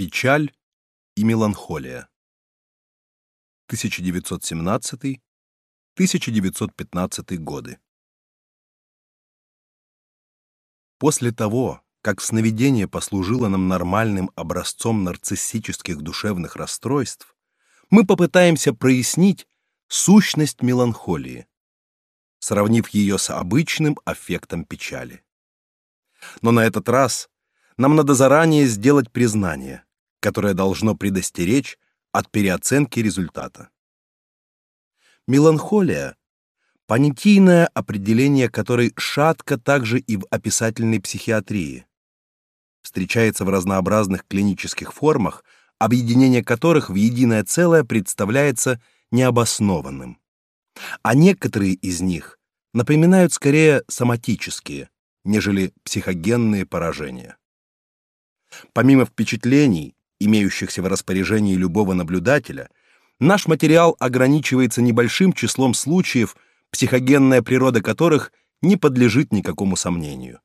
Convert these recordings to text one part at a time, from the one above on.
Печаль и меланхолия. 1917-1915 годы. После того, как сновидение послужило нам нормальным образцом нарциссических душевных расстройств, мы попытаемся прояснить сущность меланхолии, сравнив ее с обычным аффектом печали. Но на этот раз нам надо заранее сделать признание, которое должно предостеречь от переоценки результата. Меланхолия — понятийное определение которой шатко также и в описательной психиатрии. Встречается в разнообразных клинических формах, объединение которых в единое целое представляется необоснованным. А некоторые из них напоминают скорее соматические, нежели психогенные поражения. Помимо впечатлений, имеющихся в распоряжении любого наблюдателя, наш материал ограничивается небольшим числом случаев, психогенная природа которых не подлежит никакому сомнению.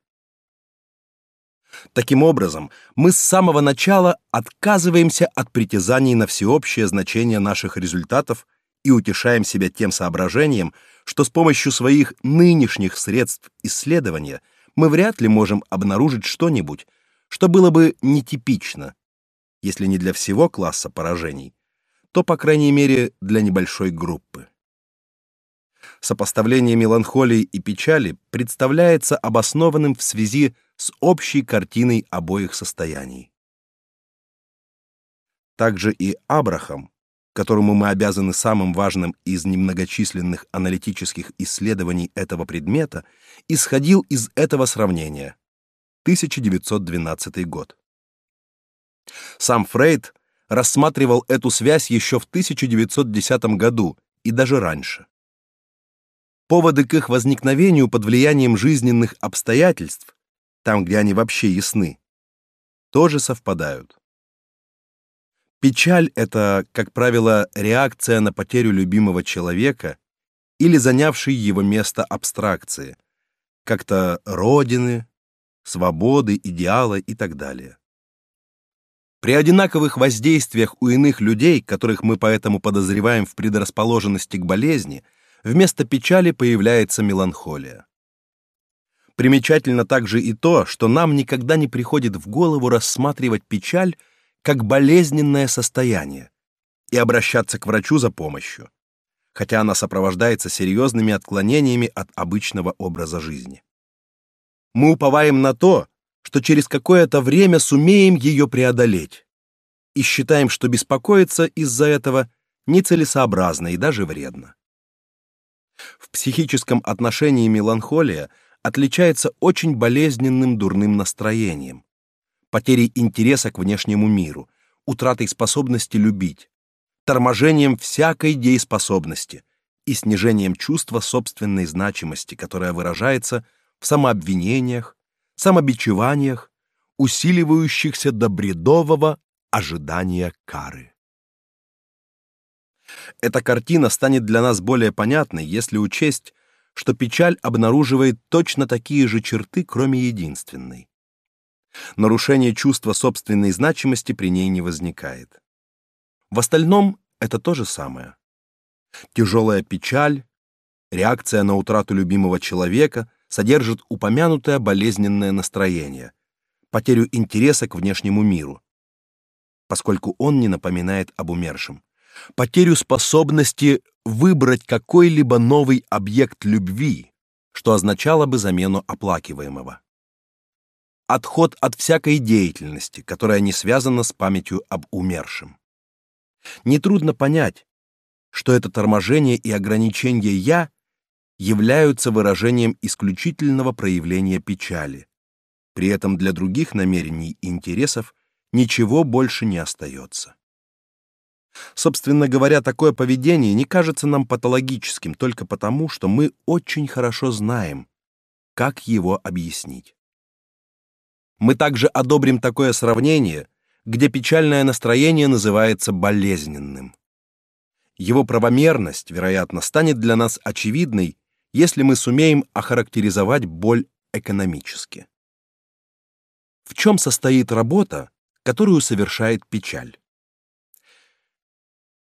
Таким образом, мы с самого начала отказываемся от притязаний на всеобщее значение наших результатов и утешаем себя тем соображением, что с помощью своих нынешних средств исследования мы вряд ли можем обнаружить что-нибудь, что было бы нетипично, если не для всего класса поражений, то, по крайней мере, для небольшой группы. Сопоставление меланхолии и печали представляется обоснованным в связи с общей картиной обоих состояний. Также и Абрахам, которому мы обязаны самым важным из немногочисленных аналитических исследований этого предмета, исходил из этого сравнения. 1912 год. Сам Фрейд рассматривал эту связь еще в 1910 году и даже раньше. Поводы к их возникновению под влиянием жизненных обстоятельств, там, где они вообще ясны, тоже совпадают. Печаль это, как правило, реакция на потерю любимого человека или занявшей его место абстракции, как-то родины, свободы, идеала и так далее. При одинаковых воздействиях у иных людей, которых мы поэтому подозреваем в предрасположенности к болезни, вместо печали появляется меланхолия. Примечательно также и то, что нам никогда не приходит в голову рассматривать печаль как болезненное состояние и обращаться к врачу за помощью, хотя она сопровождается серьезными отклонениями от обычного образа жизни. Мы уповаем на то, что через какое-то время сумеем ее преодолеть, и считаем, что беспокоиться из-за этого нецелесообразно и даже вредно. В психическом отношении меланхолия отличается очень болезненным дурным настроением, потерей интереса к внешнему миру, утратой способности любить, торможением всякой дееспособности и снижением чувства собственной значимости, которое выражается в самообвинениях, самобичеваниях, усиливающихся до бредового ожидания кары. Эта картина станет для нас более понятной, если учесть, что печаль обнаруживает точно такие же черты, кроме единственной. Нарушение чувства собственной значимости при ней не возникает. В остальном это то же самое. Тяжелая печаль, реакция на утрату любимого человека, содержит упомянутое болезненное настроение, потерю интереса к внешнему миру, поскольку он не напоминает об умершем, потерю способности выбрать какой-либо новый объект любви, что означало бы замену оплакиваемого. Отход от всякой деятельности, которая не связана с памятью об умершем. Нетрудно понять, что это торможение и ограничение я являются выражением исключительного проявления печали. При этом для других намерений и интересов ничего больше не остается. Собственно говоря, такое поведение не кажется нам патологическим только потому, что мы очень хорошо знаем, как его объяснить. Мы также одобрим такое сравнение, где печальное настроение называется болезненным. Его правомерность, вероятно, станет для нас очевидной если мы сумеем охарактеризовать боль экономически. В чем состоит работа, которую совершает печаль.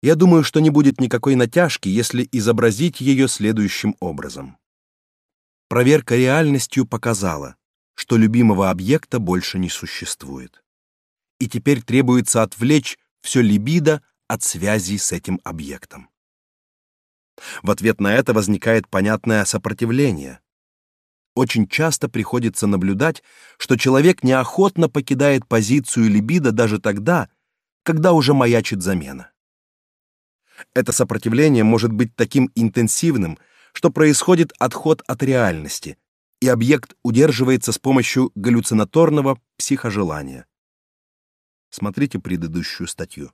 Я думаю, что не будет никакой натяжки, если изобразить ее следующим образом. Проверка реальностью показала, что любимого объекта больше не существует. И теперь требуется отвлечь все либидо от связи с этим объектом. В ответ на это возникает понятное сопротивление. Очень часто приходится наблюдать, что человек неохотно покидает позицию либидо даже тогда, когда уже маячит замена. Это сопротивление может быть таким интенсивным, что происходит отход от реальности, и объект удерживается с помощью галлюцинаторного психожелания. Смотрите предыдущую статью.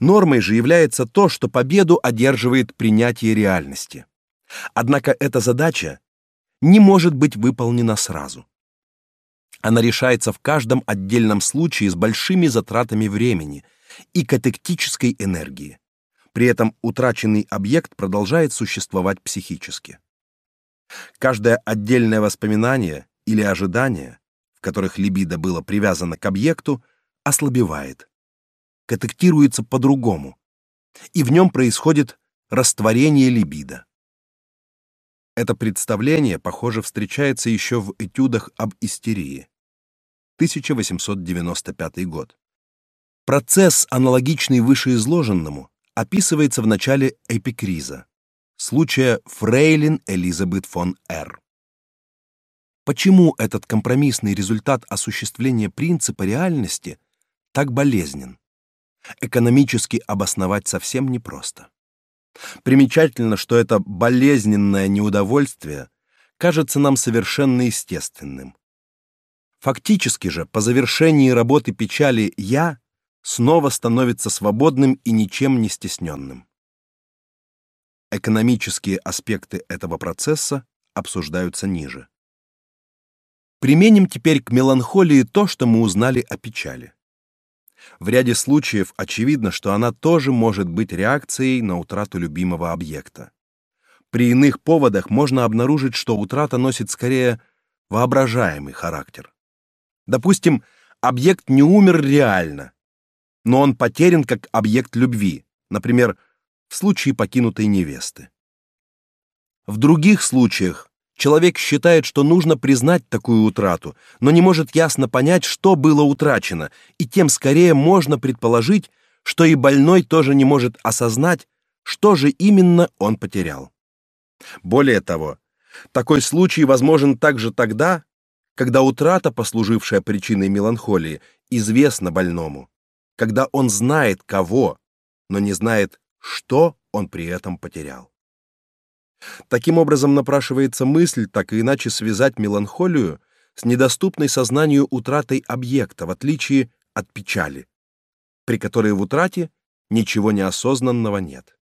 Нормой же является то, что победу одерживает принятие реальности. Однако эта задача не может быть выполнена сразу. Она решается в каждом отдельном случае с большими затратами времени и катектической энергии. При этом утраченный объект продолжает существовать психически. Каждое отдельное воспоминание или ожидание, в которых либидо было привязано к объекту, ослабевает, катектируется по-другому, и в нем происходит растворение либидо. Это представление, похоже, встречается еще в этюдах об истерии. 1895 год. Процесс, аналогичный вышеизложенному, описывается в начале эпикриза, случая Фрейлин Элизабет фон Р. Почему этот компромиссный результат осуществления принципа реальности так болезнен? Экономически обосновать совсем непросто. Примечательно, что это болезненное неудовольствие кажется нам совершенно естественным. Фактически же, по завершении работы печали «я» снова становится свободным и ничем не стесненным. Экономические аспекты этого процесса обсуждаются ниже. Применим теперь к меланхолии то, что мы узнали о печали. В ряде случаев очевидно, что она тоже может быть реакцией на утрату любимого объекта. При иных поводах можно обнаружить, что утрата носит скорее воображаемый характер. Допустим, объект не умер реально, но он потерян как объект любви, например, в случае покинутой невесты. В других случаях Человек считает, что нужно признать такую утрату, но не может ясно понять, что было утрачено, и тем скорее можно предположить, что и больной тоже не может осознать, что же именно он потерял. Более того, такой случай возможен также тогда, когда утрата, послужившая причиной меланхолии, известна больному, когда он знает кого, но не знает, что он при этом потерял. Таким образом напрашивается мысль так и иначе связать меланхолию с недоступной сознанию утратой объекта, в отличие от печали, при которой в утрате ничего неосознанного нет.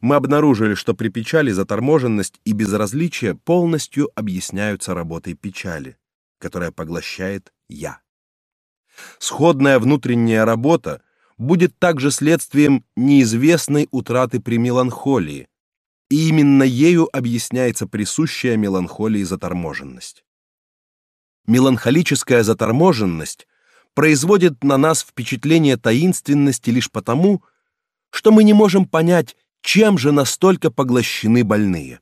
Мы обнаружили, что при печали заторможенность и безразличие полностью объясняются работой печали, которая поглощает я. Сходная внутренняя работа будет также следствием неизвестной утраты при меланхолии, и именно ею объясняется присущая меланхолии заторможенность. Меланхолическая заторможенность производит на нас впечатление таинственности лишь потому, что мы не можем понять, чем же настолько поглощены больные.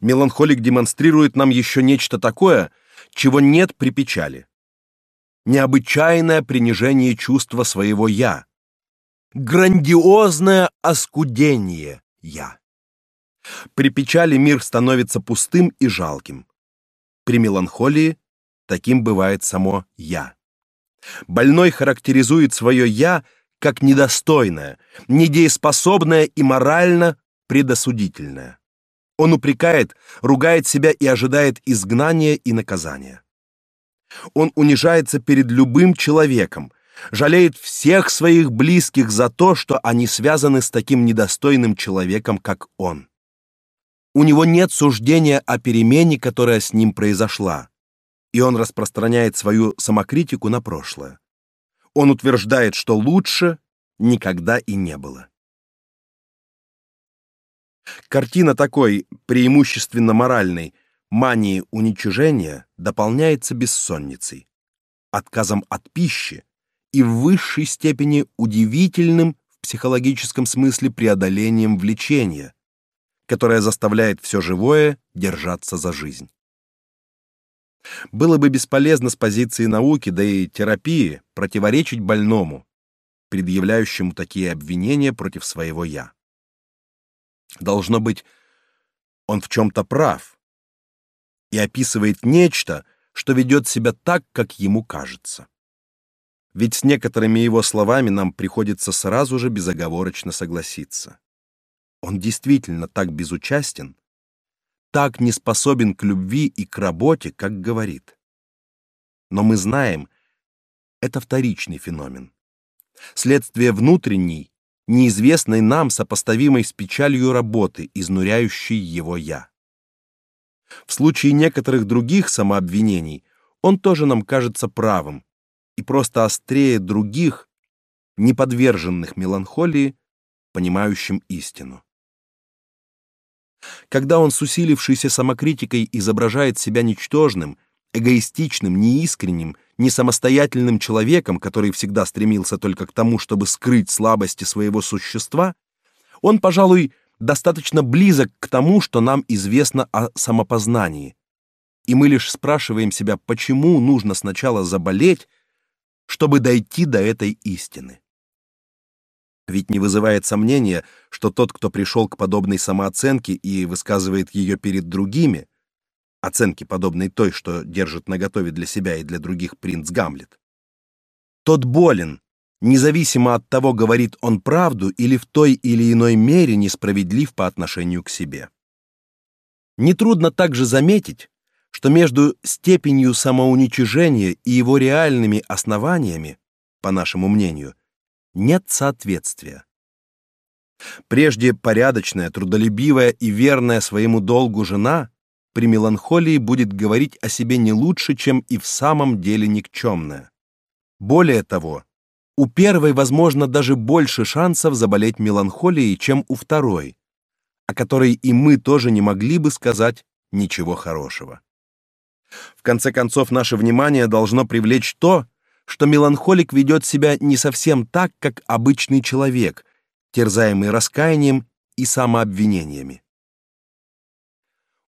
Меланхолик демонстрирует нам еще нечто такое, чего нет при печали. Необычайное принижение чувства своего я, грандиозное оскудение я. При печали мир становится пустым и жалким. При меланхолии таким бывает само я. Больной характеризует свое я как недостойное, недееспособное и морально предосудительное. Он упрекает, ругает себя и ожидает изгнания и наказания. Он унижается перед любым человеком, жалеет всех своих близких за то, что они связаны с таким недостойным человеком, как он. У него нет суждения о перемене, которая с ним произошла, и он распространяет свою самокритику на прошлое. Он утверждает, что лучше никогда и не было. Картина такой, преимущественно моральной, мании уничижения дополняется бессонницей. отказом от пищи и в высшей степени удивительным в психологическом смысле преодолением влечения, которое заставляет все живое держаться за жизнь. Было бы бесполезно с позиции науки, да и терапии, противоречить больному, предъявляющему такие обвинения против своего «я». Должно быть, он в чем-то прав и описывает нечто, что ведет себя так, как ему кажется. Ведь с некоторыми его словами нам приходится сразу же безоговорочно согласиться. Он действительно так безучастен, так не способен к любви и к работе, как говорит. Но мы знаем, это вторичный феномен. Следствие внутренней, неизвестной нам, сопоставимой с печалью работы, изнуряющей его «я». В случае некоторых других самообвинений он тоже нам кажется правым и просто острее других, не подверженных меланхолии, понимающим истину. Когда он с усилившейся самокритикой изображает себя ничтожным, эгоистичным, неискренним, несамостоятельным человеком, который всегда стремился только к тому, чтобы скрыть слабости своего существа, он, пожалуй, достаточно близок к тому, что нам известно о самопознании. И мы лишь спрашиваем себя, почему нужно сначала заболеть, чтобы дойти до этой истины. Ведь не вызывает сомнения, что тот, кто пришел к подобной самооценке и высказывает ее перед другими, оценки подобной той, что держит наготове для себя и для других принц Гамлет, тот болен, независимо от того, говорит он правду или в той или иной мере несправедлив по отношению к себе. Нетрудно также заметить, что между степенью самоуничижения и его реальными основаниями, по нашему мнению, нет соответствия. Прежде порядочная, трудолюбивая и верная своему долгу жена при меланхолии будет говорить о себе не лучше, чем и в самом деле никчемная. Более того, у первой, возможно, даже больше шансов заболеть меланхолией, чем у второй, о которой и мы тоже не могли бы сказать ничего хорошего. В конце концов, наше внимание должно привлечь то, что меланхолик ведет себя не совсем так, как обычный человек, терзаемый раскаянием и самообвинениями.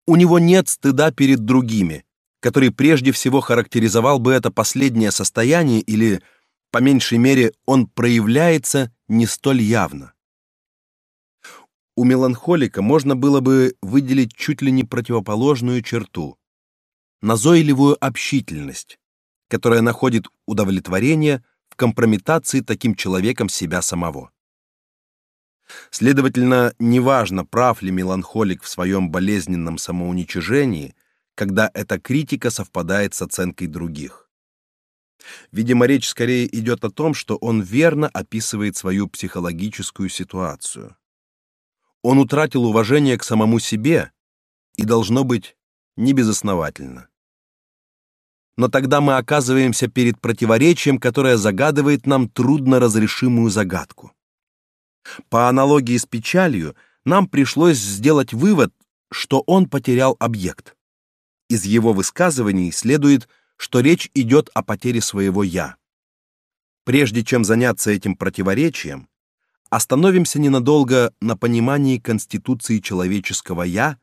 У него нет стыда перед другими, который прежде всего характеризовал бы это последнее состояние или, по меньшей мере, он проявляется не столь явно. У меланхолика можно было бы выделить чуть ли не противоположную черту назойливую общительность, которая находит удовлетворение в компрометации таким человеком себя самого. Следовательно, неважно, прав ли меланхолик в своем болезненном самоуничижении, когда эта критика совпадает с оценкой других. Видимо, речь скорее идет о том, что он верно описывает свою психологическую ситуацию. Он утратил уважение к самому себе и должно быть не безосновательно но тогда мы оказываемся перед противоречием, которое загадывает нам трудно разрешимую загадку. По аналогии с печалью, нам пришлось сделать вывод, что он потерял объект. Из его высказываний следует, что речь идет о потере своего я. Прежде чем заняться этим противоречием, остановимся ненадолго на понимании конституции человеческого я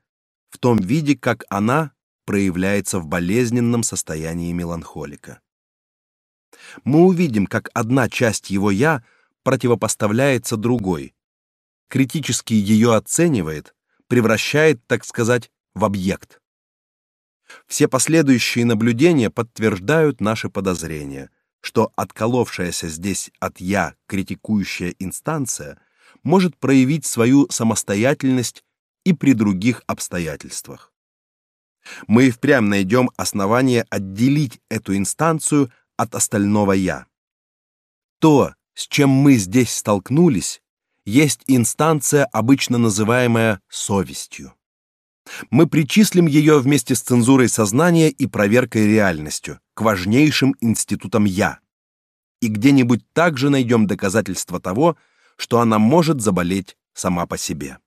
в том виде, как она проявляется в болезненном состоянии меланхолика. Мы увидим, как одна часть его я противопоставляется другой, критически ее оценивает, превращает, так сказать, в объект. Все последующие наблюдения подтверждают наши подозрения, что отколовшаяся здесь от я критикующая инстанция может проявить свою самостоятельность и при других обстоятельствах мы и впрямь найдем основание отделить эту инстанцию от остального я. То, с чем мы здесь столкнулись, есть инстанция, обычно называемая совестью. Мы причислим ее вместе с цензурой сознания и проверкой реальностью к важнейшим институтам я. И где-нибудь также найдем доказательства того, что она может заболеть сама по себе.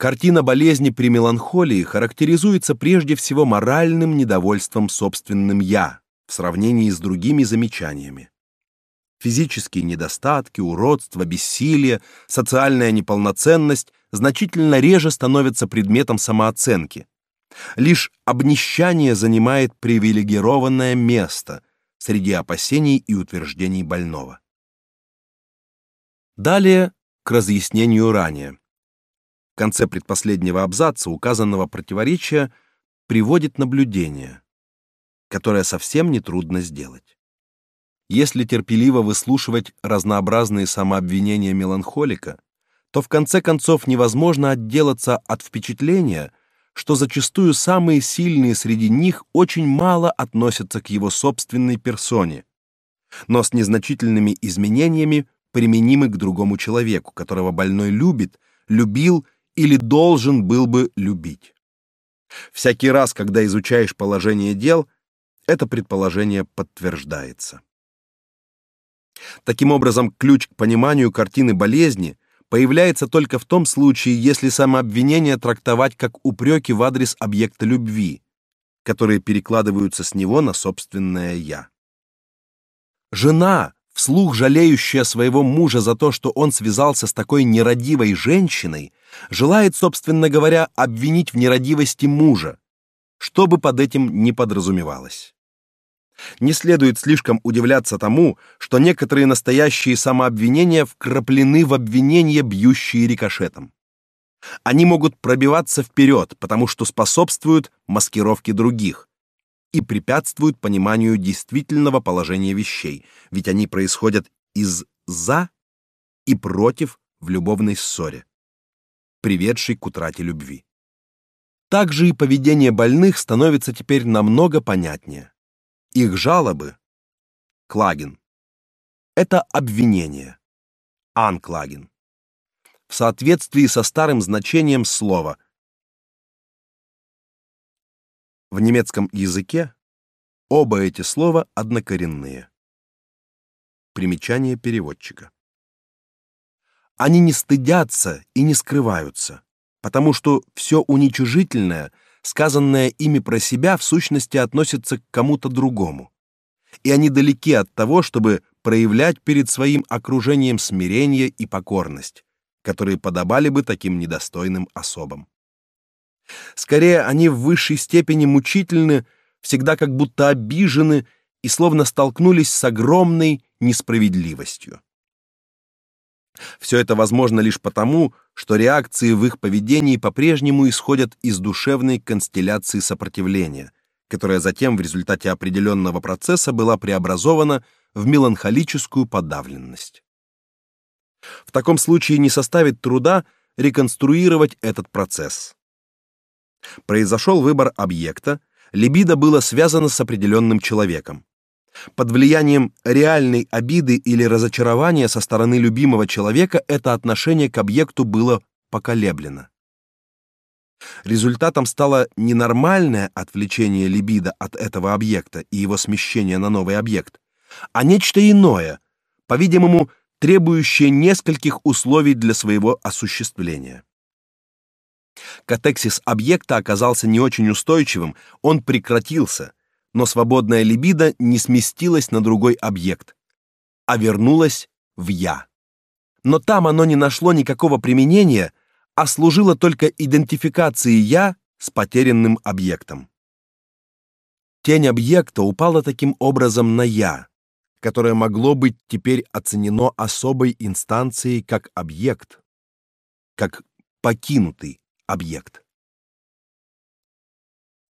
Картина болезни при меланхолии характеризуется прежде всего моральным недовольством собственным «я» в сравнении с другими замечаниями. Физические недостатки, уродство, бессилие, социальная неполноценность значительно реже становятся предметом самооценки. Лишь обнищание занимает привилегированное место среди опасений и утверждений больного. Далее к разъяснению ранее. Конце предпоследнего абзаца указанного противоречия приводит наблюдение, которое совсем не трудно сделать. Если терпеливо выслушивать разнообразные самообвинения меланхолика, то в конце концов невозможно отделаться от впечатления, что зачастую самые сильные среди них очень мало относятся к его собственной персоне, но с незначительными изменениями применимы к другому человеку, которого больной любит, любил или должен был бы любить. Всякий раз, когда изучаешь положение дел, это предположение подтверждается. Таким образом, ключ к пониманию картины болезни появляется только в том случае, если самообвинение трактовать как упреки в адрес объекта любви, которые перекладываются с него на собственное я. Жена, вслух жалеющая своего мужа за то, что он связался с такой нерадивой женщиной, желает, собственно говоря, обвинить в нерадивости мужа, что бы под этим ни подразумевалось. Не следует слишком удивляться тому, что некоторые настоящие самообвинения вкраплены в обвинения, бьющие рикошетом. Они могут пробиваться вперед, потому что способствуют маскировке других и препятствуют пониманию действительного положения вещей, ведь они происходят из за и против в любовной ссоре, приведшей к утрате любви. Также и поведение больных становится теперь намного понятнее. Их жалобы Клагин это обвинение. Анклагин. В соответствии со старым значением слова. В немецком языке оба эти слова однокоренные. Примечание переводчика. Они не стыдятся и не скрываются, потому что все уничижительное – сказанное ими про себя в сущности относится к кому-то другому. И они далеки от того, чтобы проявлять перед своим окружением смирение и покорность, которые подобали бы таким недостойным особам. Скорее, они в высшей степени мучительны, всегда как будто обижены и словно столкнулись с огромной несправедливостью. Все это возможно лишь потому, что реакции в их поведении по-прежнему исходят из душевной констелляции сопротивления, которая затем в результате определенного процесса была преобразована в меланхолическую подавленность. В таком случае не составит труда реконструировать этот процесс. Произошел выбор объекта, либидо было связано с определенным человеком. Под влиянием реальной обиды или разочарования со стороны любимого человека это отношение к объекту было поколеблено. Результатом стало не нормальное отвлечение либидо от этого объекта и его смещение на новый объект, а нечто иное, по-видимому, требующее нескольких условий для своего осуществления. Катексис объекта оказался не очень устойчивым, он прекратился, но свободная либидо не сместилась на другой объект, а вернулась в я. Но там оно не нашло никакого применения, а служило только идентификации я с потерянным объектом. Тень объекта упала таким образом на я, которое могло быть теперь оценено особой инстанцией как объект, как покинутый объект.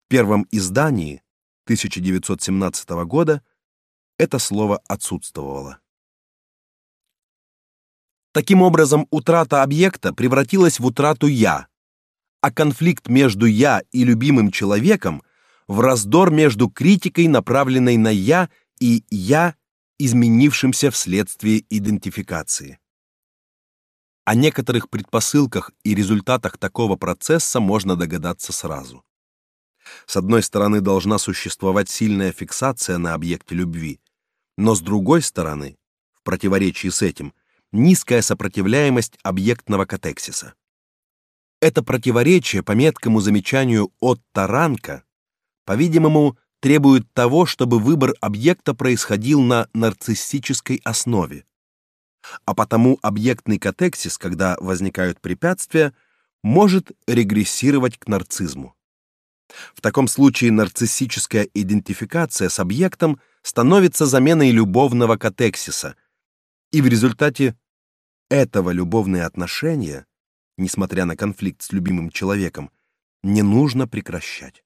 В первом издании 1917 года это слово отсутствовало. Таким образом, утрата объекта превратилась в утрату я, а конфликт между я и любимым человеком в раздор между критикой, направленной на я, и я, изменившимся вследствие идентификации. О некоторых предпосылках и результатах такого процесса можно догадаться сразу. С одной стороны, должна существовать сильная фиксация на объекте любви, но с другой стороны, в противоречии с этим, низкая сопротивляемость объектного катексиса. Это противоречие по меткому замечанию от Таранка, по-видимому, требует того, чтобы выбор объекта происходил на нарциссической основе. А потому объектный катексис, когда возникают препятствия, может регрессировать к нарциссизму. В таком случае нарциссическая идентификация с объектом становится заменой любовного катексиса, и в результате этого любовные отношения, несмотря на конфликт с любимым человеком, не нужно прекращать.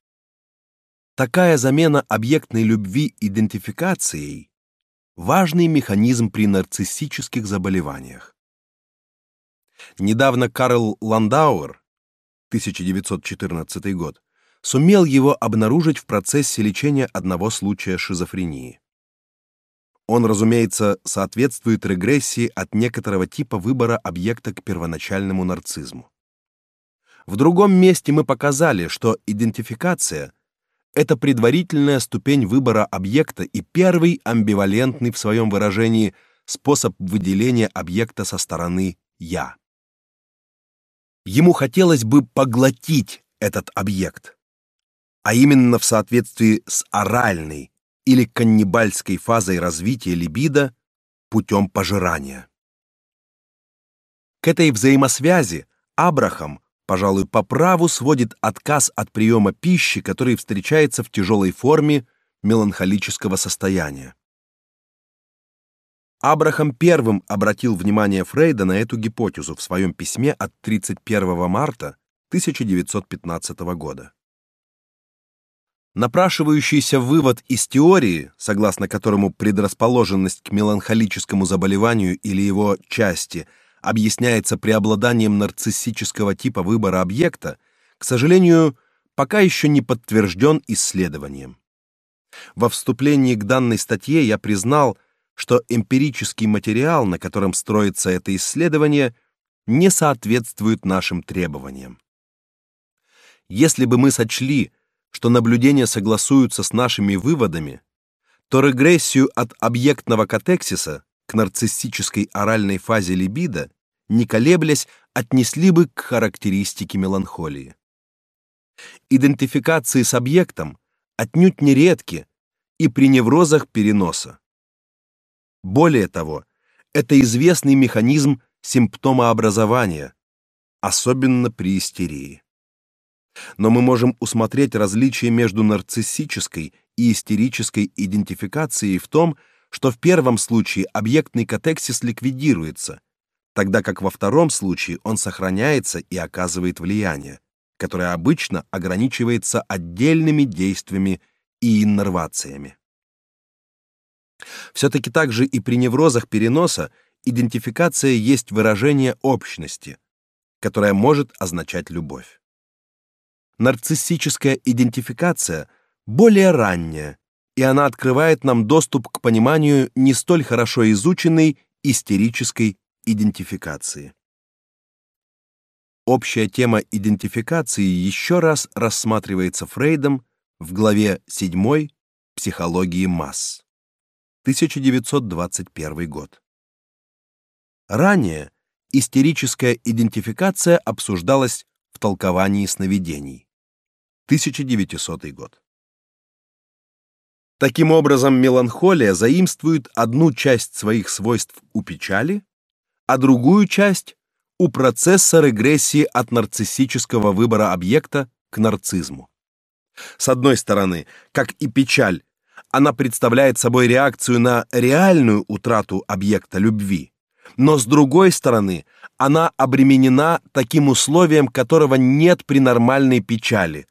Такая замена объектной любви идентификацией важный механизм при нарциссических заболеваниях. Недавно Карл Ландауэр 1914 год сумел его обнаружить в процессе лечения одного случая шизофрении. Он, разумеется, соответствует регрессии от некоторого типа выбора объекта к первоначальному нарциссизму. В другом месте мы показали, что идентификация это предварительная ступень выбора объекта и первый амбивалентный в своем выражении способ выделения объекта со стороны я. Ему хотелось бы поглотить этот объект, а именно в соответствии с оральной или каннибальской фазой развития либидо путем пожирания. К этой взаимосвязи Абрахам пожалуй, по праву сводит отказ от приема пищи, который встречается в тяжелой форме меланхолического состояния. Абрахам первым обратил внимание Фрейда на эту гипотезу в своем письме от 31 марта 1915 года. Напрашивающийся вывод из теории, согласно которому предрасположенность к меланхолическому заболеванию или его части – объясняется преобладанием нарциссического типа выбора объекта, к сожалению, пока еще не подтвержден исследованием. Во вступлении к данной статье я признал, что эмпирический материал, на котором строится это исследование, не соответствует нашим требованиям. Если бы мы сочли, что наблюдения согласуются с нашими выводами, то регрессию от объектного катексиса к нарциссической оральной фазе либидо, не колеблясь, отнесли бы к характеристике меланхолии. Идентификации с объектом отнюдь не редки и при неврозах переноса. Более того, это известный механизм симптомообразования, особенно при истерии. Но мы можем усмотреть различие между нарциссической и истерической идентификацией в том, что в первом случае объектный катексис ликвидируется, тогда как во втором случае он сохраняется и оказывает влияние, которое обычно ограничивается отдельными действиями и иннервациями. Все-таки также и при неврозах переноса идентификация есть выражение общности, которая может означать любовь. Нарциссическая идентификация более ранняя и она открывает нам доступ к пониманию не столь хорошо изученной истерической идентификации. Общая тема идентификации еще раз рассматривается Фрейдом в главе 7 Психологии масс. 1921 год. Ранее истерическая идентификация обсуждалась в толковании сновидений. 1900 год. Таким образом, меланхолия заимствует одну часть своих свойств у печали, а другую часть у процесса регрессии от нарциссического выбора объекта к нарциссизму. С одной стороны, как и печаль, она представляет собой реакцию на реальную утрату объекта любви, но с другой стороны, она обременена таким условием, которого нет при нормальной печали,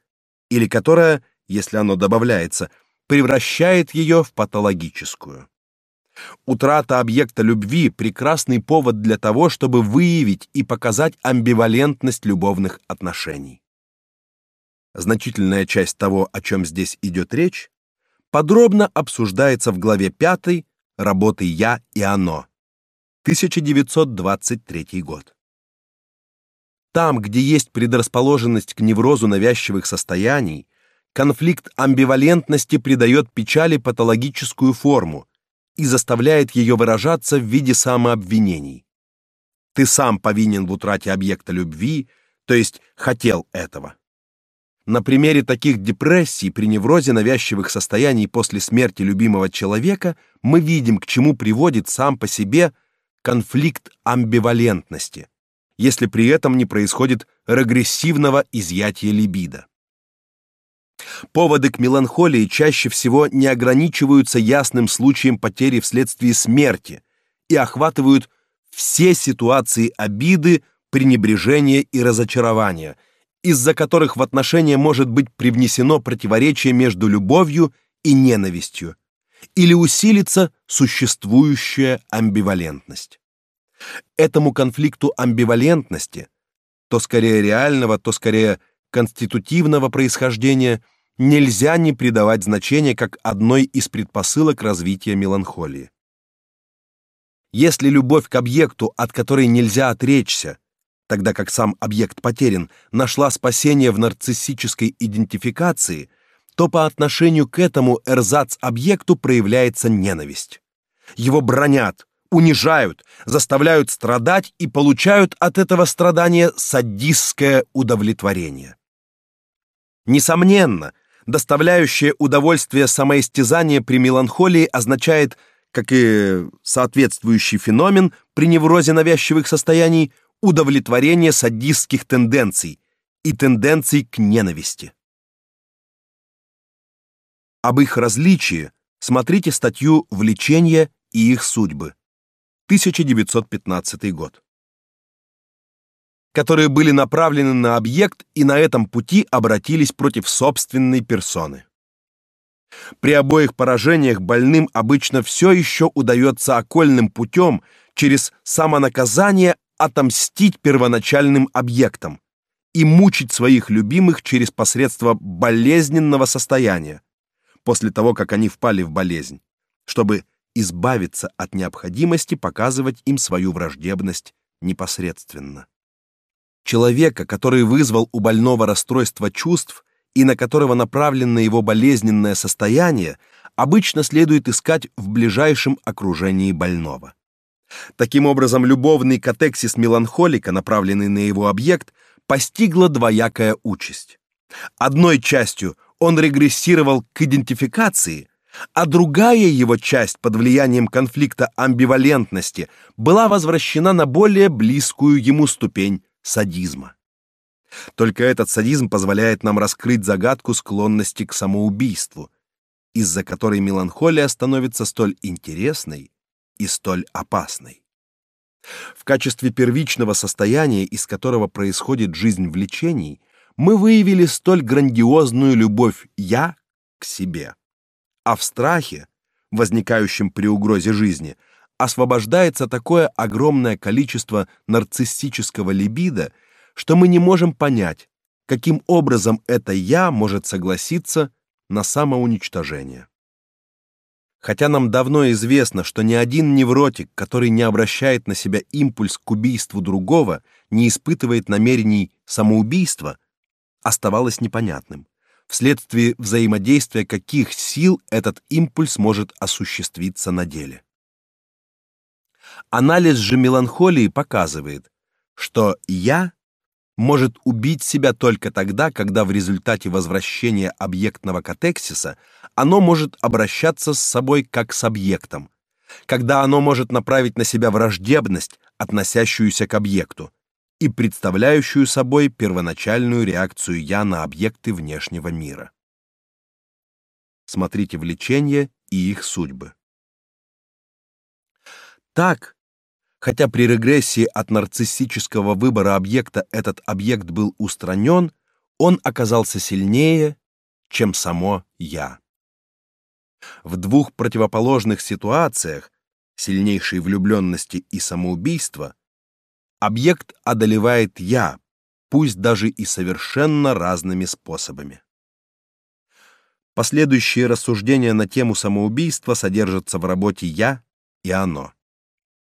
или которое, если оно добавляется, превращает ее в патологическую. Утрата объекта любви прекрасный повод для того, чтобы выявить и показать амбивалентность любовных отношений. Значительная часть того, о чем здесь идет речь, подробно обсуждается в главе 5 работы Я и оно. 1923 год. Там, где есть предрасположенность к неврозу навязчивых состояний, конфликт амбивалентности придает печали патологическую форму и заставляет ее выражаться в виде самообвинений. Ты сам повинен в утрате объекта любви, то есть хотел этого. На примере таких депрессий при неврозе навязчивых состояний после смерти любимого человека мы видим, к чему приводит сам по себе конфликт амбивалентности, если при этом не происходит регрессивного изъятия либидо. Поводы к меланхолии чаще всего не ограничиваются ясным случаем потери вследствие смерти и охватывают все ситуации обиды, пренебрежения и разочарования, из-за которых в отношения может быть привнесено противоречие между любовью и ненавистью, или усилится существующая амбивалентность. Этому конфликту амбивалентности, то скорее реального, то скорее конститутивного происхождения, нельзя не придавать значения как одной из предпосылок развития меланхолии. Если любовь к объекту, от которой нельзя отречься, тогда как сам объект потерян, нашла спасение в нарциссической идентификации, то по отношению к этому эрзац-объекту проявляется ненависть. Его бронят, унижают, заставляют страдать и получают от этого страдания садистское удовлетворение. Несомненно, доставляющее удовольствие самоистязание при меланхолии означает – как и соответствующий феномен при неврозе навязчивых состояний, удовлетворение садистских тенденций и тенденций к ненависти. Об их различии смотрите статью «Влечение и их судьбы», 1915 год, которые были направлены на объект и на этом пути обратились против собственной персоны. При обоих поражениях больным обычно все еще удается окольным путем через самонаказание отомстить первоначальным объектам и мучить своих любимых через посредство болезненного состояния, после того, как они впали в болезнь, чтобы избавиться от необходимости показывать им свою враждебность непосредственно. Человека, который вызвал у больного расстройство чувств, и на которого направлено его болезненное состояние, обычно следует искать в ближайшем окружении больного. Таким образом, любовный катексис меланхолика, направленный на его объект, постигла двоякая участь. Одной частью он регрессировал к идентификации, а другая его часть под влиянием конфликта амбивалентности была возвращена на более близкую ему ступень садизма. Только этот садизм позволяет нам раскрыть загадку склонности к самоубийству, из-за которой меланхолия становится столь интересной и столь опасной. В качестве первичного состояния, из которого происходит жизнь влечений, мы выявили столь грандиозную любовь я к себе. А в страхе, возникающем при угрозе жизни, освобождается такое огромное количество нарциссического либидо, что мы не можем понять, каким образом это я может согласиться на самоуничтожение. Хотя нам давно известно, что ни один невротик, который не обращает на себя импульс к убийству другого, не испытывает намерений самоубийства, оставалось непонятным, вследствие взаимодействия каких сил этот импульс может осуществиться на деле. Анализ же меланхолии показывает, что я может убить себя только тогда, когда в результате возвращения объектного катексиса оно может обращаться с собой как с объектом, когда оно может направить на себя враждебность, относящуюся к объекту, и представляющую собой первоначальную реакцию я на объекты внешнего мира. Смотрите влечение и их судьбы. Так, Хотя при регрессии от нарциссического выбора объекта этот объект был устранен, он оказался сильнее, чем само я. В двух противоположных ситуациях, сильнейшей влюбленности и самоубийства, объект одолевает я, пусть даже и совершенно разными способами. Последующие рассуждения на тему самоубийства содержатся в работе «Я и оно».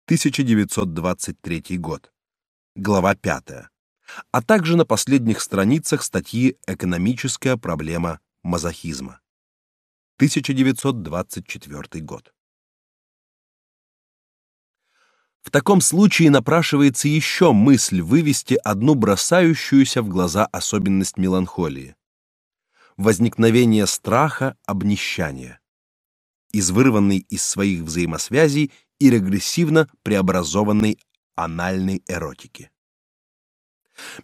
1923 год. Глава 5. А также на последних страницах статьи Экономическая проблема мазохизма. 1924 год. В таком случае напрашивается еще мысль вывести одну бросающуюся в глаза особенность меланхолии возникновение страха обнищания, из вырванной из своих взаимосвязей и регрессивно преобразованной анальной эротики.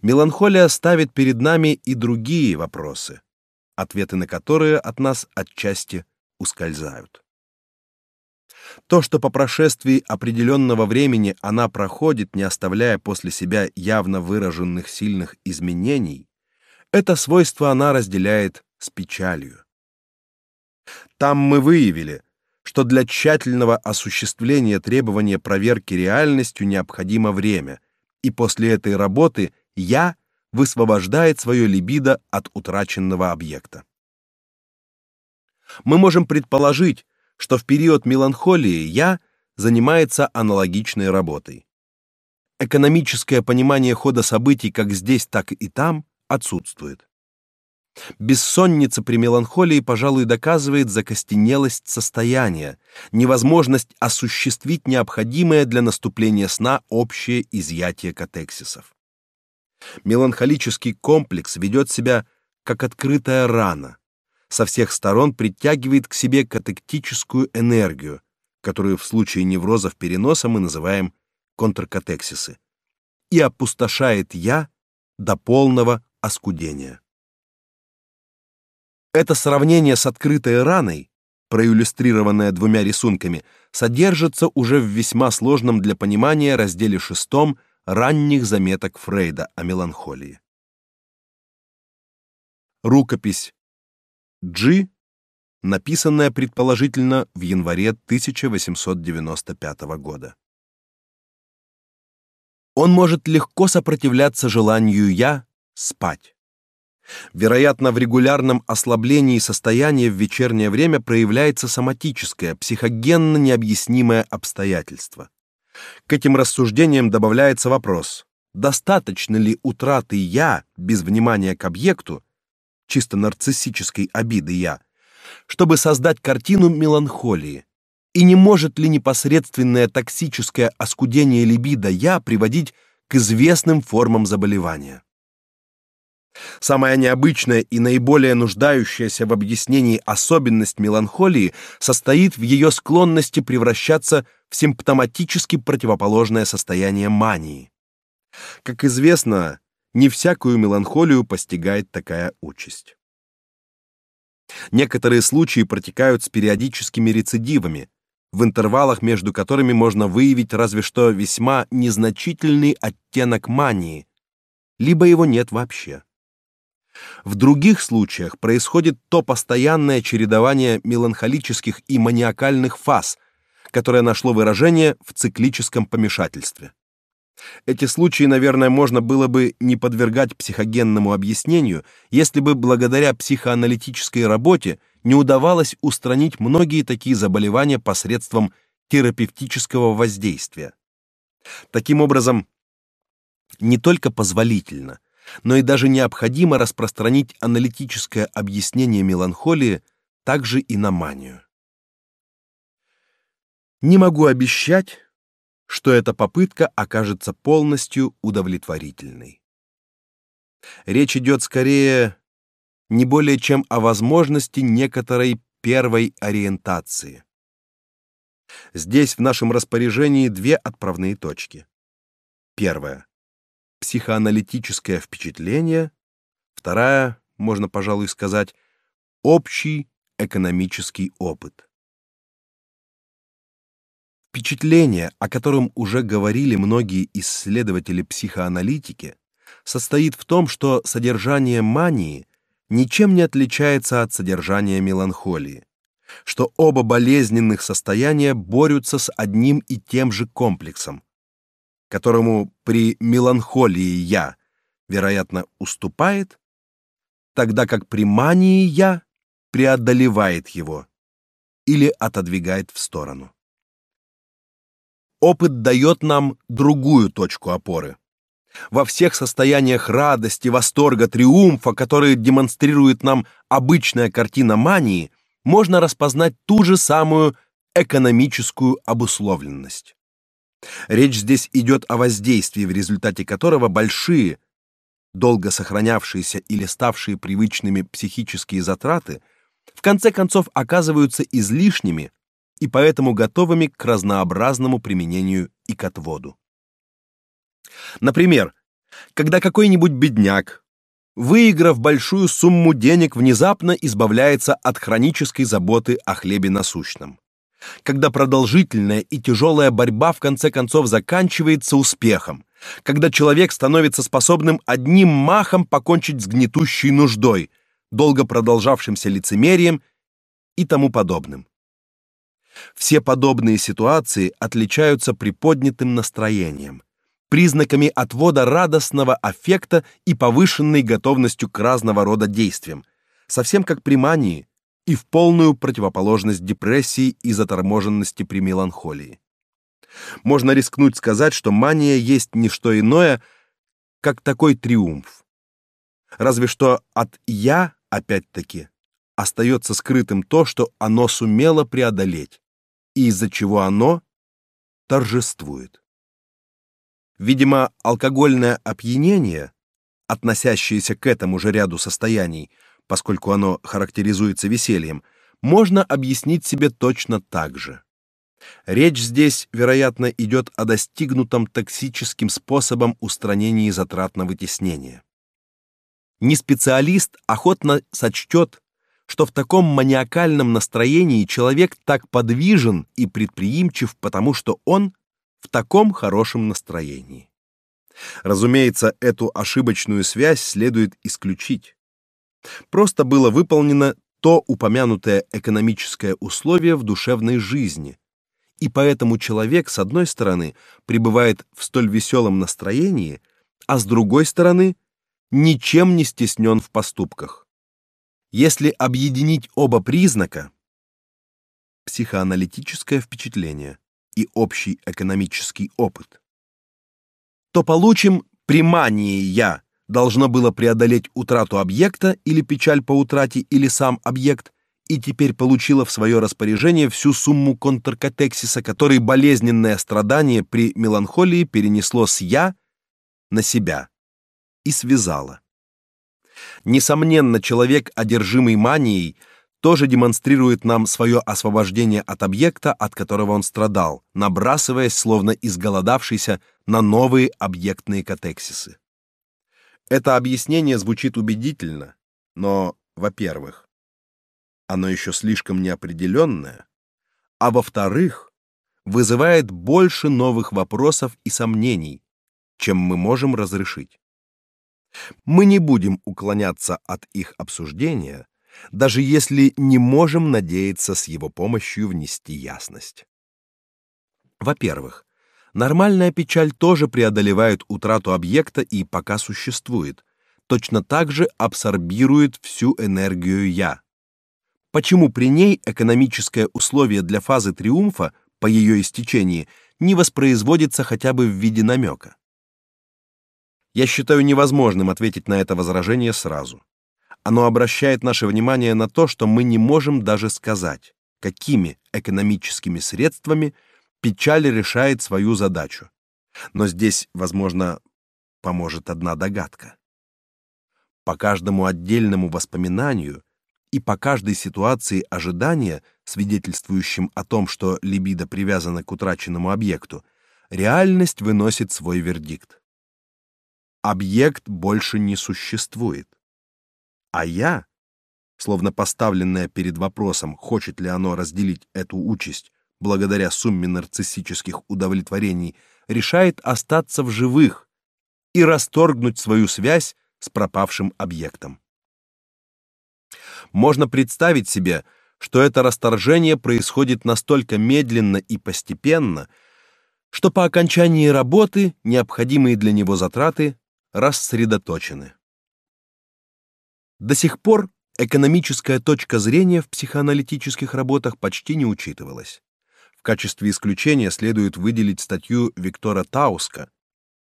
Меланхолия ставит перед нами и другие вопросы, ответы на которые от нас отчасти ускользают. То, что по прошествии определенного времени она проходит, не оставляя после себя явно выраженных сильных изменений, это свойство она разделяет с печалью. Там мы выявили, что для тщательного осуществления требования проверки реальностью необходимо время, и после этой работы я высвобождает свое либидо от утраченного объекта. Мы можем предположить, что в период меланхолии я занимается аналогичной работой. Экономическое понимание хода событий как здесь, так и там отсутствует. Бессонница при меланхолии, пожалуй, доказывает закостенелость состояния, невозможность осуществить необходимое для наступления сна общее изъятие катексисов. Меланхолический комплекс ведет себя как открытая рана, со всех сторон притягивает к себе катектическую энергию, которую в случае неврозов переноса мы называем контркатексисы, и опустошает я до полного оскудения. Это сравнение с открытой раной, проиллюстрированное двумя рисунками, содержится уже в весьма сложном для понимания разделе шестом ранних заметок Фрейда о меланхолии. Рукопись G, написанная предположительно в январе 1895 года. Он может легко сопротивляться желанию я спать. Вероятно, в регулярном ослаблении состояния в вечернее время проявляется соматическое, психогенно необъяснимое обстоятельство. К этим рассуждениям добавляется вопрос: достаточно ли утраты я без внимания к объекту, чисто нарциссической обиды я, чтобы создать картину меланхолии? И не может ли непосредственное токсическое оскудение либидо я приводить к известным формам заболевания? Самая необычная и наиболее нуждающаяся в объяснении особенность меланхолии состоит в ее склонности превращаться в симптоматически противоположное состояние мании. Как известно, не всякую меланхолию постигает такая участь. Некоторые случаи протекают с периодическими рецидивами, в интервалах между которыми можно выявить разве что весьма незначительный оттенок мании, либо его нет вообще. В других случаях происходит то постоянное чередование меланхолических и маниакальных фаз, которое нашло выражение в циклическом помешательстве. Эти случаи, наверное, можно было бы не подвергать психогенному объяснению, если бы благодаря психоаналитической работе не удавалось устранить многие такие заболевания посредством терапевтического воздействия. Таким образом, не только позволительно, но и даже необходимо распространить аналитическое объяснение меланхолии также и на манию. Не могу обещать, что эта попытка окажется полностью удовлетворительной. Речь идет скорее не более чем о возможности некоторой первой ориентации. Здесь в нашем распоряжении две отправные точки. Первая психоаналитическое впечатление, вторая, можно, пожалуй, сказать, общий экономический опыт. Впечатление, о котором уже говорили многие исследователи психоаналитики, состоит в том, что содержание мании ничем не отличается от содержания меланхолии, что оба болезненных состояния борются с одним и тем же комплексом, которому при меланхолии я, вероятно, уступает, тогда как при мании я преодолевает его или отодвигает в сторону. Опыт дает нам другую точку опоры. Во всех состояниях радости, восторга, триумфа, которые демонстрирует нам обычная картина мании, можно распознать ту же самую экономическую обусловленность. Речь здесь идет о воздействии, в результате которого большие, долго сохранявшиеся или ставшие привычными психические затраты в конце концов оказываются излишними и поэтому готовыми к разнообразному применению и к отводу. Например, когда какой-нибудь бедняк, выиграв большую сумму денег, внезапно избавляется от хронической заботы о хлебе насущном когда продолжительная и тяжелая борьба в конце концов заканчивается успехом, когда человек становится способным одним махом покончить с гнетущей нуждой, долго продолжавшимся лицемерием и тому подобным. Все подобные ситуации отличаются приподнятым настроением, признаками отвода радостного аффекта и повышенной готовностью к разного рода действиям, совсем как при мании, и в полную противоположность депрессии и заторможенности при меланхолии. Можно рискнуть сказать, что мания есть не что иное, как такой триумф. Разве что от я, опять-таки, остается скрытым то, что оно сумело преодолеть, и из-за чего оно торжествует. Видимо, алкогольное опьянение, относящееся к этому же ряду состояний, поскольку оно характеризуется весельем, можно объяснить себе точно так же. Речь здесь, вероятно, идет о достигнутом токсическим способом устранения затрат на вытеснение. Не специалист охотно сочтет, что в таком маниакальном настроении человек так подвижен и предприимчив, потому что он в таком хорошем настроении. Разумеется, эту ошибочную связь следует исключить. Просто было выполнено то упомянутое экономическое условие в душевной жизни. И поэтому человек, с одной стороны, пребывает в столь веселом настроении, а с другой стороны, ничем не стеснен в поступках. Если объединить оба признака, психоаналитическое впечатление и общий экономический опыт, то получим примание я должно было преодолеть утрату объекта или печаль по утрате или сам объект, и теперь получила в свое распоряжение всю сумму контркатексиса, который болезненное страдание при меланхолии перенесло с я на себя и связало. Несомненно, человек, одержимый манией, тоже демонстрирует нам свое освобождение от объекта, от которого он страдал, набрасываясь, словно изголодавшийся, на новые объектные катексисы. Это объяснение звучит убедительно, но, во-первых, оно еще слишком неопределенное, а во-вторых, вызывает больше новых вопросов и сомнений, чем мы можем разрешить. Мы не будем уклоняться от их обсуждения, даже если не можем надеяться с его помощью внести ясность. Во-первых, Нормальная печаль тоже преодолевает утрату объекта и пока существует, точно так же абсорбирует всю энергию я. Почему при ней экономическое условие для фазы триумфа по ее истечении не воспроизводится хотя бы в виде намека? Я считаю невозможным ответить на это возражение сразу. Оно обращает наше внимание на то, что мы не можем даже сказать, какими экономическими средствами печаль решает свою задачу. Но здесь, возможно, поможет одна догадка. По каждому отдельному воспоминанию и по каждой ситуации ожидания, свидетельствующим о том, что либидо привязано к утраченному объекту, реальность выносит свой вердикт. Объект больше не существует. А я, словно поставленная перед вопросом, хочет ли оно разделить эту участь, благодаря сумме нарциссических удовлетворений, решает остаться в живых и расторгнуть свою связь с пропавшим объектом. Можно представить себе, что это расторжение происходит настолько медленно и постепенно, что по окончании работы необходимые для него затраты рассредоточены. До сих пор экономическая точка зрения в психоаналитических работах почти не учитывалась. В качестве исключения следует выделить статью Виктора Тауска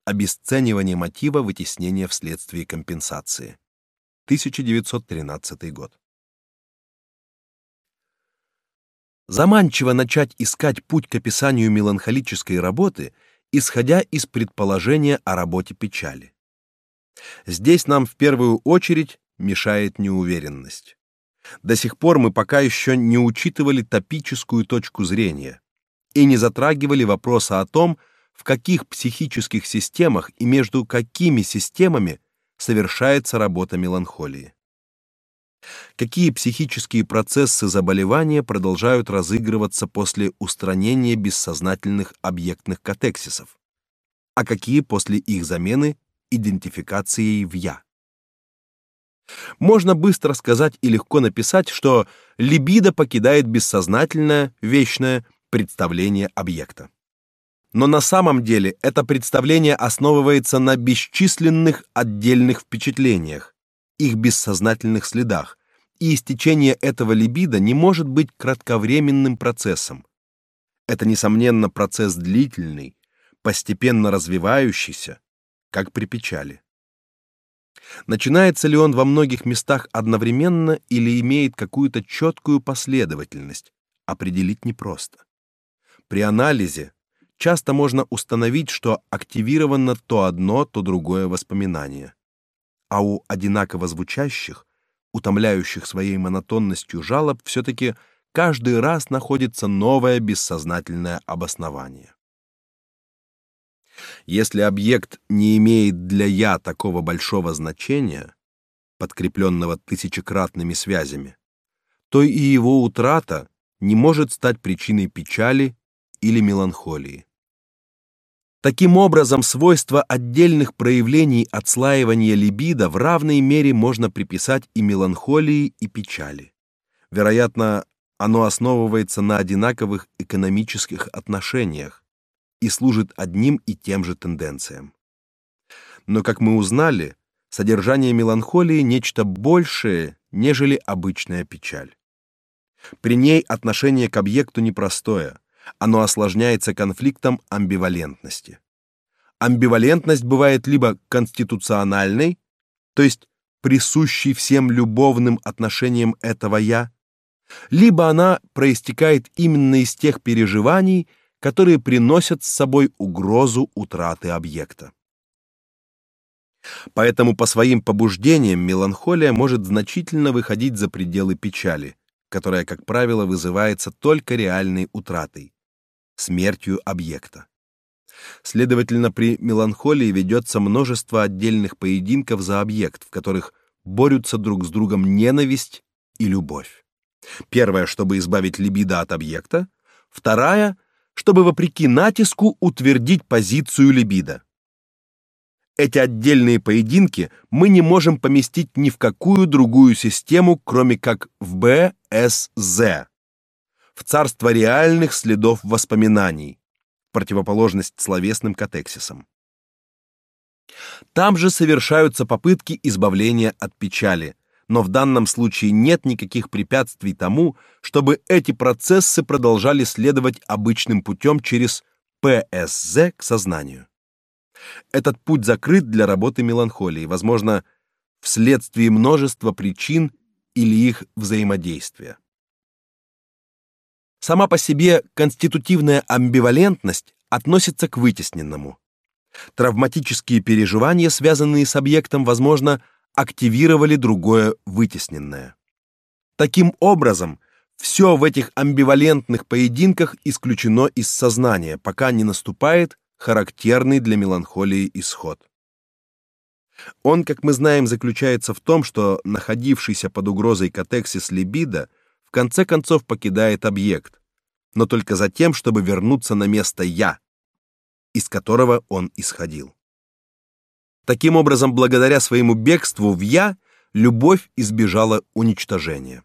«Обесценивание мотива вытеснения вследствие компенсации». 1913 год. Заманчиво начать искать путь к описанию меланхолической работы, исходя из предположения о работе печали. Здесь нам в первую очередь мешает неуверенность. До сих пор мы пока еще не учитывали топическую точку зрения и не затрагивали вопроса о том, в каких психических системах и между какими системами совершается работа меланхолии. Какие психические процессы заболевания продолжают разыгрываться после устранения бессознательных объектных катексисов, а какие после их замены идентификацией в я? Можно быстро сказать и легко написать, что либидо покидает бессознательное, вечное представление объекта. Но на самом деле это представление основывается на бесчисленных отдельных впечатлениях, их бессознательных следах, и истечение этого либидо не может быть кратковременным процессом. Это несомненно процесс длительный, постепенно развивающийся, как при печали. Начинается ли он во многих местах одновременно или имеет какую-то четкую последовательность, определить непросто. При анализе часто можно установить, что активировано то одно, то другое воспоминание. А у одинаково звучащих, утомляющих своей монотонностью жалоб все-таки каждый раз находится новое бессознательное обоснование. Если объект не имеет для я такого большого значения, подкрепленного тысячекратными связями, то и его утрата не может стать причиной печали или меланхолии. Таким образом, свойства отдельных проявлений отслаивания либидо в равной мере можно приписать и меланхолии, и печали. Вероятно, оно основывается на одинаковых экономических отношениях, и служит одним и тем же тенденциям. Но, как мы узнали, содержание меланхолии нечто большее, нежели обычная печаль. При ней отношение к объекту непростое, оно осложняется конфликтом амбивалентности. Амбивалентность бывает либо конституциональной, то есть присущей всем любовным отношениям этого я, либо она проистекает именно из тех переживаний, которые приносят с собой угрозу утраты объекта. Поэтому по своим побуждениям меланхолия может значительно выходить за пределы печали, которая, как правило, вызывается только реальной утратой смертью объекта. Следовательно, при меланхолии ведется множество отдельных поединков за объект, в которых борются друг с другом ненависть и любовь. Первая, чтобы избавить либидо от объекта, вторая чтобы вопреки натиску утвердить позицию либидо. Эти отдельные поединки мы не можем поместить ни в какую другую систему, кроме как в БСЗ, в царство реальных следов воспоминаний, противоположность словесным катексисам. Там же совершаются попытки избавления от печали, но в данном случае нет никаких препятствий тому, чтобы эти процессы продолжали следовать обычным путем через ПСЗ к сознанию. Этот путь закрыт для работы меланхолии, возможно, вследствие множества причин или их взаимодействия. Сама по себе конститутивная амбивалентность относится к вытесненному. Травматические переживания, связанные с объектом, возможно, активировали другое вытесненное. Таким образом, все в этих амбивалентных поединках исключено из сознания, пока не наступает характерный для меланхолии исход. Он, как мы знаем, заключается в том, что находившийся под угрозой катексис либидо в конце концов покидает объект, но только за тем, чтобы вернуться на место я, из которого он исходил. Таким образом, благодаря своему бегству в я, любовь избежала уничтожения.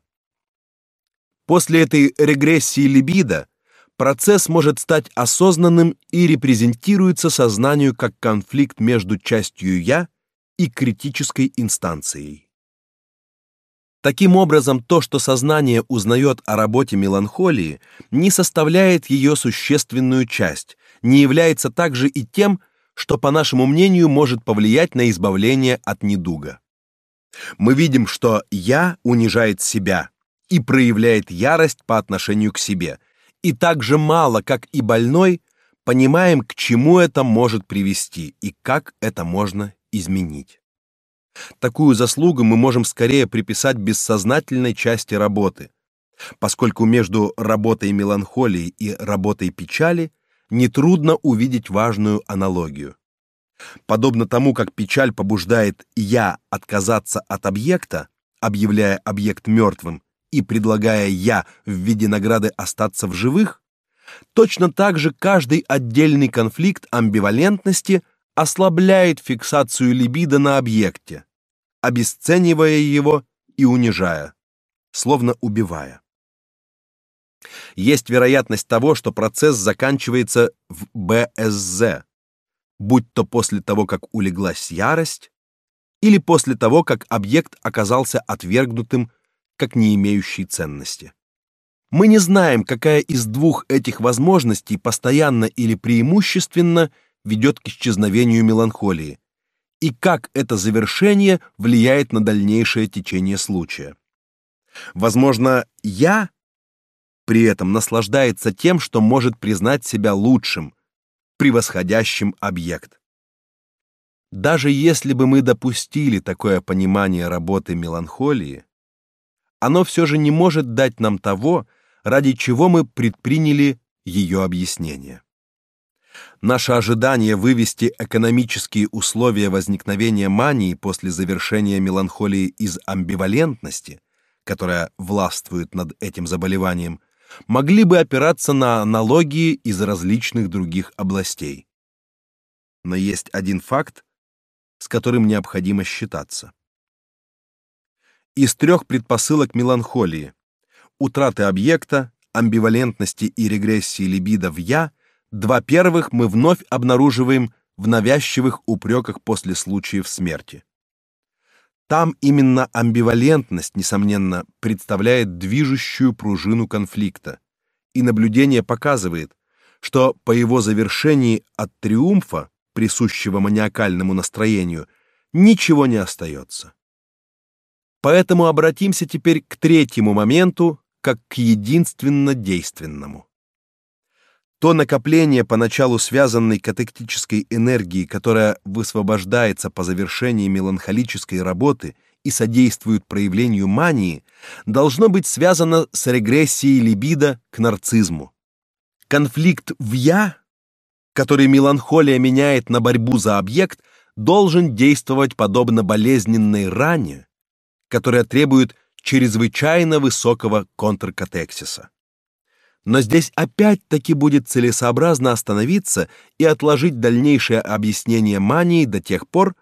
После этой регрессии либидо процесс может стать осознанным и репрезентируется сознанию как конфликт между частью я и критической инстанцией. Таким образом, то, что сознание узнает о работе меланхолии, не составляет ее существенную часть, не является также и тем, что, по нашему мнению, может повлиять на избавление от недуга. Мы видим, что я унижает себя и проявляет ярость по отношению к себе, и так же мало, как и больной, понимаем, к чему это может привести и как это можно изменить. Такую заслугу мы можем скорее приписать бессознательной части работы, поскольку между работой меланхолии и работой печали нетрудно увидеть важную аналогию. Подобно тому, как печаль побуждает я отказаться от объекта, объявляя объект мертвым и предлагая я в виде награды остаться в живых, точно так же каждый отдельный конфликт амбивалентности ослабляет фиксацию либидо на объекте, обесценивая его и унижая, словно убивая. Есть вероятность того, что процесс заканчивается в БСЗ, будь то после того, как улеглась ярость, или после того, как объект оказался отвергнутым как не имеющий ценности. Мы не знаем, какая из двух этих возможностей постоянно или преимущественно ведет к исчезновению меланхолии, и как это завершение влияет на дальнейшее течение случая. Возможно, я при этом наслаждается тем, что может признать себя лучшим, превосходящим объект. Даже если бы мы допустили такое понимание работы меланхолии, оно все же не может дать нам того, ради чего мы предприняли ее объяснение. Наше ожидание вывести экономические условия возникновения мании после завершения меланхолии из амбивалентности, которая властвует над этим заболеванием, могли бы опираться на аналогии из различных других областей. Но есть один факт, с которым необходимо считаться. Из трех предпосылок меланхолии — утраты объекта, амбивалентности и регрессии либидо в «я» — два первых мы вновь обнаруживаем в навязчивых упреках после случаев смерти. Там именно амбивалентность, несомненно, представляет движущую пружину конфликта, и наблюдение показывает, что по его завершении от триумфа, присущего маниакальному настроению, ничего не остается. Поэтому обратимся теперь к третьему моменту, как к единственно действенному. То накопление поначалу связанной катектической энергии, которая высвобождается по завершении меланхолической работы и содействует проявлению мании, должно быть связано с регрессией либидо к нарциссму. Конфликт в я, который меланхолия меняет на борьбу за объект, должен действовать подобно болезненной ране, которая требует чрезвычайно высокого контркатексиса. Но здесь опять-таки будет целесообразно остановиться и отложить дальнейшее объяснение мании до тех пор,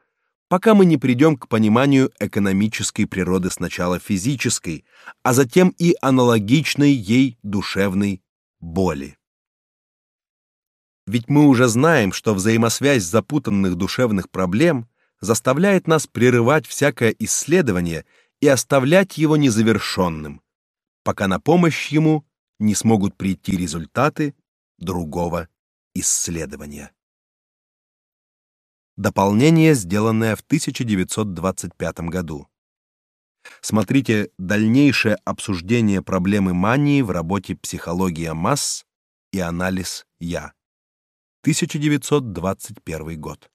пока мы не придем к пониманию экономической природы сначала физической, а затем и аналогичной ей душевной боли. Ведь мы уже знаем, что взаимосвязь запутанных душевных проблем заставляет нас прерывать всякое исследование и оставлять его незавершенным, пока на помощь ему не смогут прийти результаты другого исследования. Дополнение, сделанное в 1925 году. Смотрите дальнейшее обсуждение проблемы мании в работе Психология масс и анализ я. 1921 год.